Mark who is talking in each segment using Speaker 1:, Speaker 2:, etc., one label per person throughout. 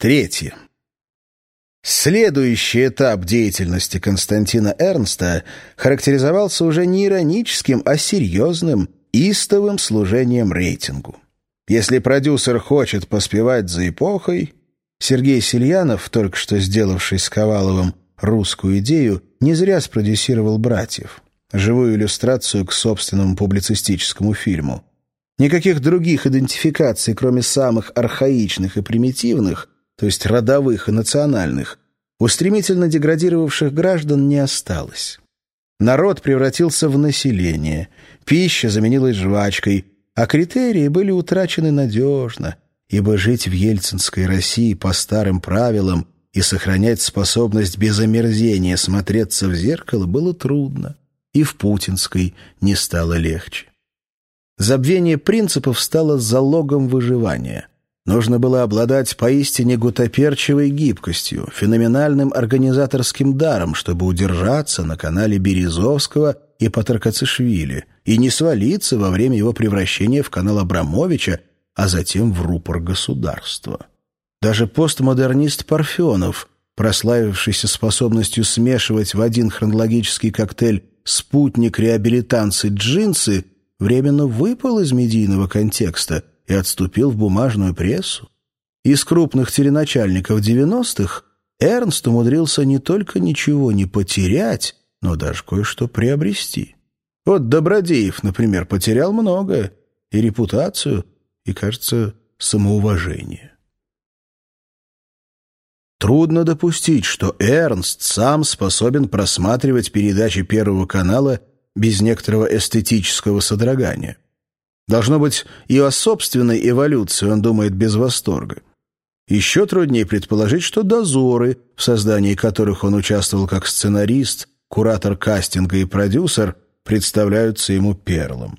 Speaker 1: Третье. Следующий этап деятельности Константина Эрнста характеризовался уже не ироническим, а серьезным, истовым служением рейтингу. Если продюсер хочет поспевать за эпохой, Сергей Сильянов, только что сделавший с Коваловым русскую идею, не зря спродюсировал «Братьев», живую иллюстрацию к собственному публицистическому фильму. Никаких других идентификаций, кроме самых архаичных и примитивных, то есть родовых и национальных, у стремительно деградировавших граждан не осталось. Народ превратился в население, пища заменилась жвачкой, а критерии были утрачены надежно, ибо жить в ельцинской России по старым правилам и сохранять способность без омерзения смотреться в зеркало было трудно, и в путинской не стало легче. Забвение принципов стало залогом выживания. Нужно было обладать поистине гутоперчивой гибкостью, феноменальным организаторским даром, чтобы удержаться на канале Березовского и Патаркацишвили и не свалиться во время его превращения в канал Абрамовича, а затем в рупор государства. Даже постмодернист Парфенов, прославившийся способностью смешивать в один хронологический коктейль спутник реабилитанции джинсы, временно выпал из медийного контекста и отступил в бумажную прессу. Из крупных теленачальников 90-х Эрнст умудрился не только ничего не потерять, но даже кое-что приобрести. Вот Добродеев, например, потерял многое, и репутацию, и, кажется, самоуважение. Трудно допустить, что Эрнст сам способен просматривать передачи Первого канала без некоторого эстетического содрогания. Должно быть, и о собственной эволюции он думает без восторга. Еще труднее предположить, что дозоры, в создании которых он участвовал как сценарист, куратор кастинга и продюсер, представляются ему перлом.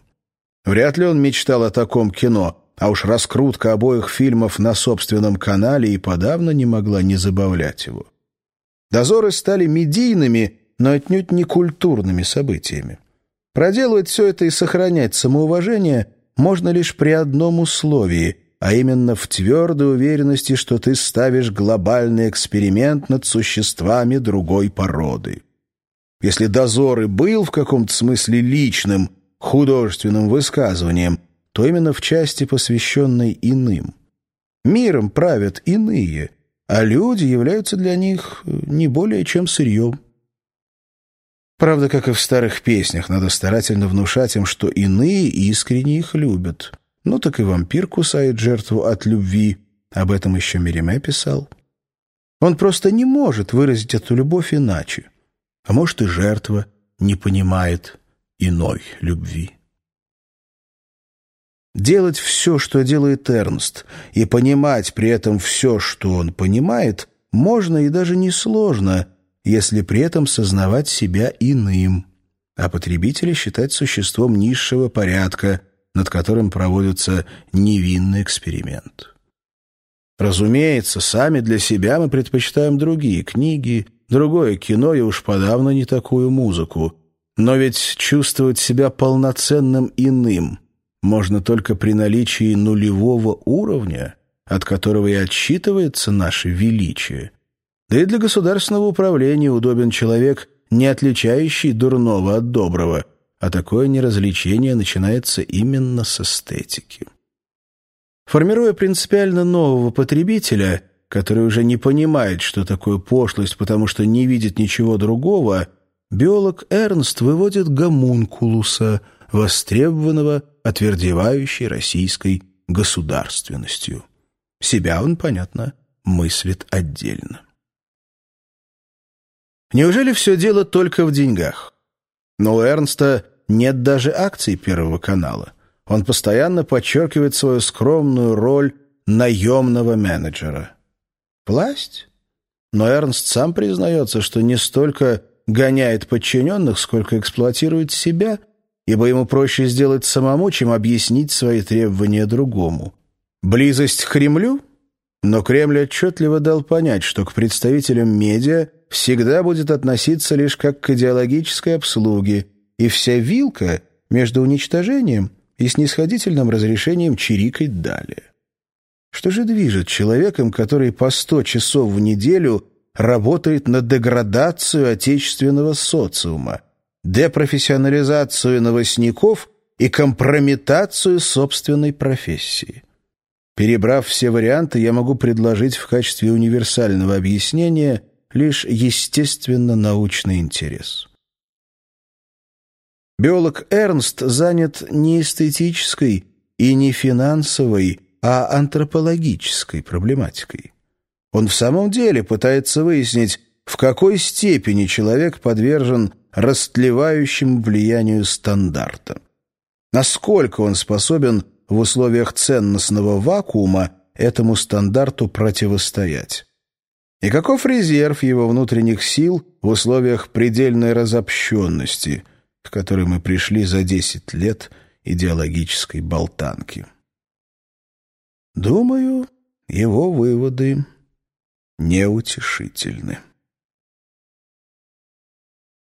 Speaker 1: Вряд ли он мечтал о таком кино, а уж раскрутка обоих фильмов на собственном канале и подавно не могла не забавлять его. Дозоры стали медийными, но отнюдь не культурными событиями. Проделывать все это и сохранять самоуважение – можно лишь при одном условии, а именно в твердой уверенности, что ты ставишь глобальный эксперимент над существами другой породы. Если дозор и был в каком-то смысле личным, художественным высказыванием, то именно в части, посвященной иным. Миром правят иные, а люди являются для них не более чем сырьем. Правда, как и в старых песнях, надо старательно внушать им, что иные искренне их любят. Ну так и вампир кусает жертву от любви. Об этом еще Мереме писал. Он просто не может выразить эту любовь иначе. А может и жертва не понимает иной любви. Делать все, что делает Эрнст, и понимать при этом все, что он понимает, можно и даже несложно – если при этом сознавать себя иным, а потребителя считать существом низшего порядка, над которым проводится невинный эксперимент. Разумеется, сами для себя мы предпочитаем другие книги, другое кино и уж подавно не такую музыку. Но ведь чувствовать себя полноценным иным можно только при наличии нулевого уровня, от которого и отсчитывается наше величие, да и для государственного управления удобен человек, не отличающий дурного от доброго, а такое неразличение начинается именно с эстетики. Формируя принципиально нового потребителя, который уже не понимает, что такое пошлость, потому что не видит ничего другого, биолог Эрнст выводит гомункулуса, востребованного отвердевающей российской государственностью. Себя он, понятно, мыслит отдельно. Неужели все дело только в деньгах? Но у Эрнста нет даже акций Первого канала. Он постоянно подчеркивает свою скромную роль наемного менеджера. Власть? Но Эрнст сам признается, что не столько гоняет подчиненных, сколько эксплуатирует себя, ибо ему проще сделать самому, чем объяснить свои требования другому. Близость к Кремлю? Но Кремль отчетливо дал понять, что к представителям медиа всегда будет относиться лишь как к идеологической обслуге, и вся вилка между уничтожением и снисходительным разрешением чирикать далее. Что же движет человеком, который по сто часов в неделю работает на деградацию отечественного социума, депрофессионализацию новостников и компрометацию собственной профессии? Перебрав все варианты, я могу предложить в качестве универсального объяснения лишь естественно-научный интерес. Биолог Эрнст занят не эстетической и не финансовой, а антропологической проблематикой. Он в самом деле пытается выяснить, в какой степени человек подвержен растлевающему влиянию стандарта. Насколько он способен в условиях ценностного вакуума этому стандарту противостоять. И каков резерв его внутренних сил в условиях предельной разобщенности, к которой мы пришли за 10 лет идеологической болтанки? Думаю, его выводы неутешительны.